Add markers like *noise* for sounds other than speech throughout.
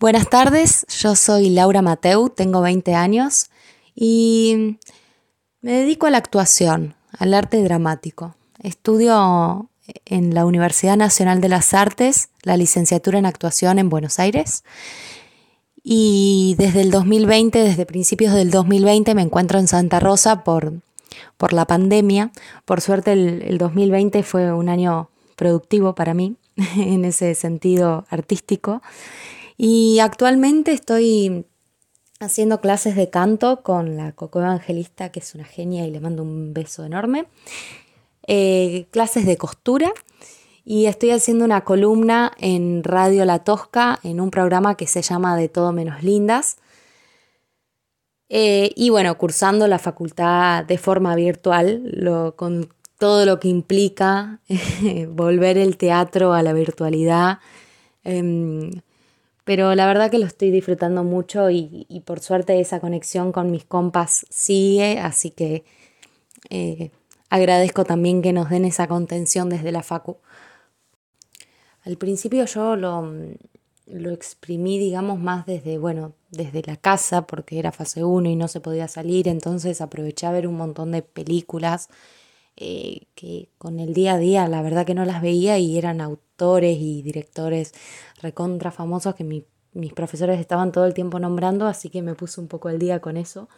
Buenas tardes, yo soy Laura Mateu, tengo 20 años y me dedico a la actuación, al arte dramático. Estudio en la Universidad Nacional de las Artes la licenciatura en actuación en Buenos Aires y desde el 2020, desde principios del 2020 me encuentro en Santa Rosa por, por la pandemia. Por suerte el, el 2020 fue un año productivo para mí *laughs* en ese sentido artístico y actualmente estoy haciendo clases de canto con la Coco Evangelista, que es una genia y le mando un beso enorme. Eh, clases de costura y estoy haciendo una columna en Radio La Tosca en un programa que se llama De todo menos lindas. Eh, y bueno, cursando la facultad de forma virtual, con todo lo que implica *laughs* volver el teatro a la virtualidad. Em, pero la verdad que lo estoy disfrutando mucho y, por suerte esa conexión con mis compas sigue, así que eh, agradezco también que nos den esa contención desde la Facu. Al principio yo lo, lo exprimí, digamos, más desde, bueno, desde la casa, porque era fase 1 y no se podía salir, entonces aproveché a ver un montón de películas eh, que con el día a día la verdad que no las veía y eran autores y directores recontra famosos que mis profesores estaban todo el tiempo nombrando, así que me puse un poco al día con eso.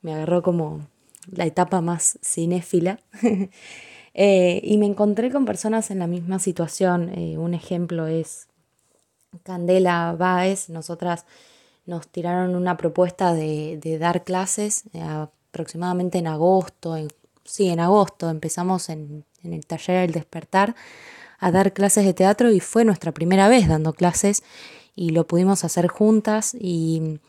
Me agarró como la etapa más cinéfila. *laughs* Eh, y me encontré con personas en la misma situación. Eh, un ejemplo es Candela Báez. Nosotras nos tiraron una propuesta de, de dar clases aproximadamente en agosto, en sí, en agosto empezamos en, el taller El Despertar a dar clases de teatro y fue nuestra primera vez dando clases y lo pudimos hacer juntas y,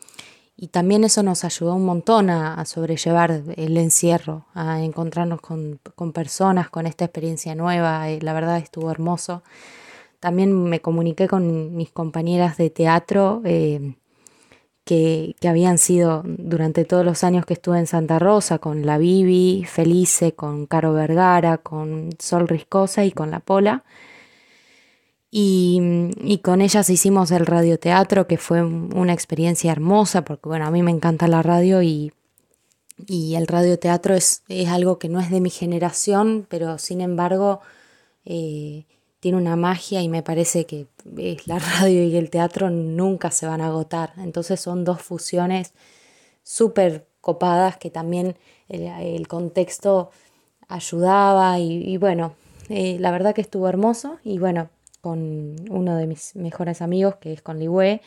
también eso nos ayudó un montón a, sobrellevar el encierro, a encontrarnos con, personas, con esta experiencia nueva, eh, la verdad estuvo hermoso. También me comuniqué con mis compañeras de teatro. Eh, que, habían sido durante todos los años que estuve en Santa Rosa, con la Bibi, Felice, con Caro Vergara, con Sol Riscosa y con La Pola. Y, con ellas hicimos el radioteatro, que fue una experiencia hermosa, porque bueno, a mí me encanta la radio y, y el radioteatro es, es algo que no es de mi generación, pero sin embargo eh, tiene una magia y me parece que la *laughs* radio y el teatro nunca se van a agotar. Entonces son dos fusiones súper copadas que también el, contexto ayudaba y, bueno, eh, la verdad que estuvo hermoso y bueno, con uno de mis mejores amigos que es con Liwe,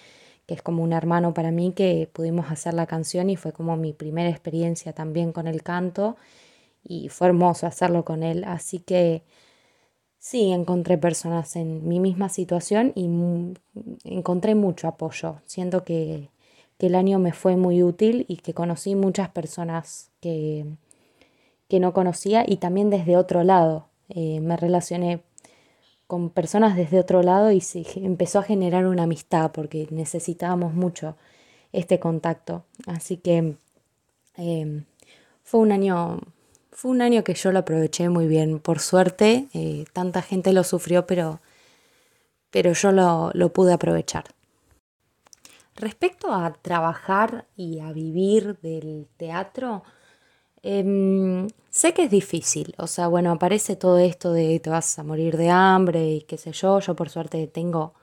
que es como un hermano para mí, que pudimos hacer la canción y fue como mi primera experiencia también con el canto y fue hermoso hacerlo con él. Así que Sí, encontré personas en mi misma situación y encontré mucho apoyo. Siento que, el año me fue muy útil y que conocí muchas personas que, que no conocía y también desde otro lado. Eh, me relacioné con personas desde otro lado y se empezó a generar una amistad porque necesitábamos mucho este contacto. Así que eh, fue un año fue un año que yo lo aproveché muy bien. Por suerte, eh, tanta gente lo sufrió, pero, pero yo lo, pude aprovechar. Respecto a trabajar y a vivir del teatro, em, sé que es difícil. O sea, bueno, aparece todo esto de te vas a morir de hambre y qué sé yo. Yo por suerte tengo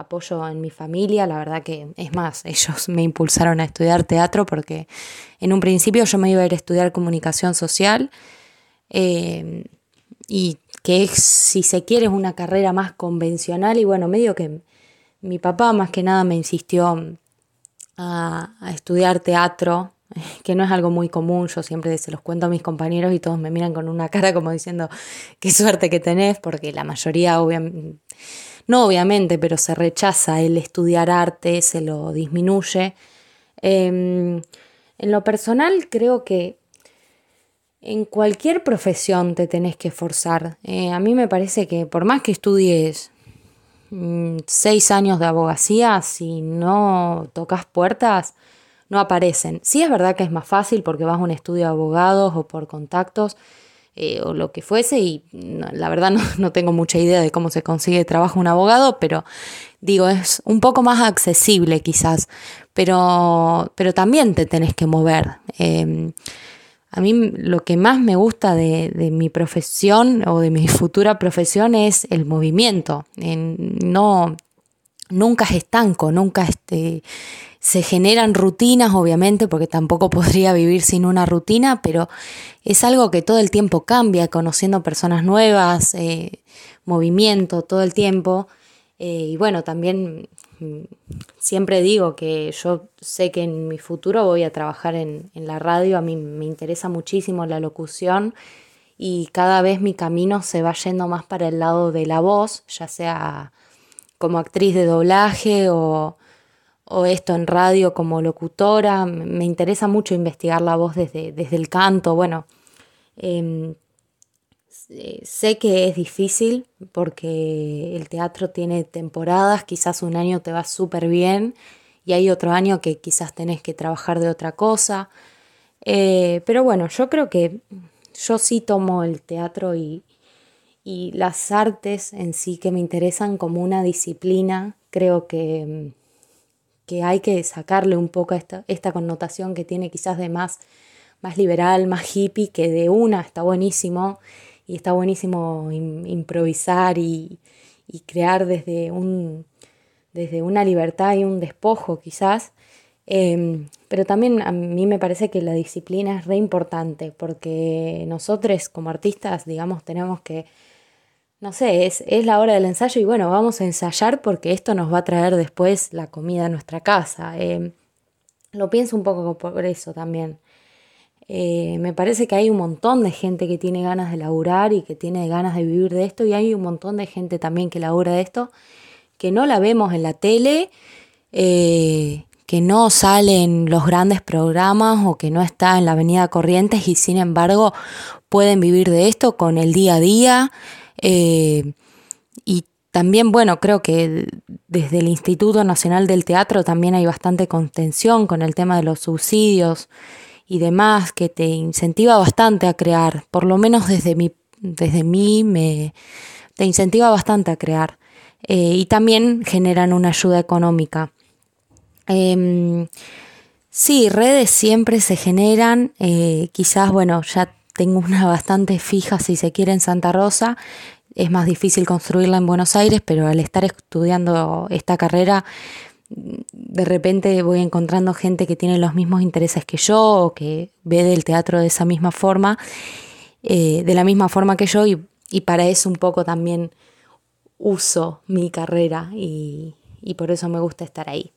apoyo en mi familia, la verdad que es más, *laughs* ellos me impulsaron a estudiar teatro porque en un principio yo me iba a ir a estudiar comunicación social eh, y que es, si se quiere, es una carrera más convencional y bueno, medio que mi papá más que nada me insistió a, a estudiar teatro, *laughs* que no es algo muy común, yo siempre se los cuento a mis compañeros y todos me miran con una cara como diciendo qué suerte que tenés, porque la mayoría obviamente no obviamente, pero se rechaza el estudiar arte, se lo disminuye. Em, en lo personal creo que en cualquier profesión te tenés que esforzar. Eh, a mí me parece que por más que estudies mm, seis años de abogacía, si no tocas puertas, no aparecen. Sí es verdad que es más fácil porque vas a un estudio de abogados o por contactos, eh, o lo que fuese, y la verdad no, tengo mucha idea de cómo se consigue trabajo un abogado, pero digo, es un poco más accesible quizás, pero, pero también te tenés que mover. Em, a mí lo que más me gusta de, mi profesión o de mi *laughs* futura profesión es el movimiento. no, nunca es estanco, nunca este, se generan rutinas, obviamente, porque tampoco *laughs* podría vivir sin una rutina, pero es algo que todo el tiempo cambia, conociendo personas nuevas, eh, movimiento todo el tiempo. Eh, y bueno, también mm, siempre digo que yo sé que en mi futuro voy a trabajar en, en la radio, a mí me interesa muchísimo la locución y cada vez mi camino se va yendo más para el lado de la voz, ya sea como actriz de doblaje o, o esto en radio como locutora. Me interesa mucho investigar la voz desde, desde el canto. Bueno, em, sé que es difícil porque el teatro tiene temporadas, quizás un año te va súper bien y hay otro año que quizás tenés que trabajar de otra cosa. Eh, pero bueno, yo creo que yo sí tomo el teatro y, y las artes en sí que me interesan como una disciplina. Creo que que hay que sacarle un poco esta, esta connotación que tiene quizás de más, más liberal, más hippie, que de una está buenísimo y está buenísimo improvisar y, crear desde, un, desde una libertad y un despojo quizás. Em, pero también a mí me parece que la disciplina es re importante porque nosotros como artistas, digamos, tenemos que no sé, es, es, la hora del ensayo y bueno, vamos a ensayar porque esto nos va a traer después la comida a nuestra casa. Eh, lo pienso un poco por eso también. Eh, me parece que hay un montón de gente que tiene ganas de laburar y que tiene ganas de vivir de esto y hay un montón de gente también que labura de esto que no la vemos en la tele, eh, que no sale en los grandes programas o que no está en la Avenida Corrientes y sin embargo pueden vivir de esto con el día a día. Eh, y también, bueno, creo que desde el Instituto Nacional del Teatro también hay bastante contención con el tema de los subsidios y demás, que te incentiva bastante a crear, por lo menos desde mi, desde mí me, te incentiva bastante a crear. Eh, y también generan una ayuda económica. Em, sí, redes siempre se generan, eh, quizás, bueno, ya tengo una *laughs* bastante fija, si se quiere, en Santa Rosa. Es más difícil construirla en Buenos Aires, pero al estar estudiando esta carrera, de repente voy encontrando gente que tiene los mismos intereses que yo o que ve del teatro de esa misma forma, eh, de la misma forma que yo, y, para eso un poco también uso mi carrera y por eso me gusta estar ahí.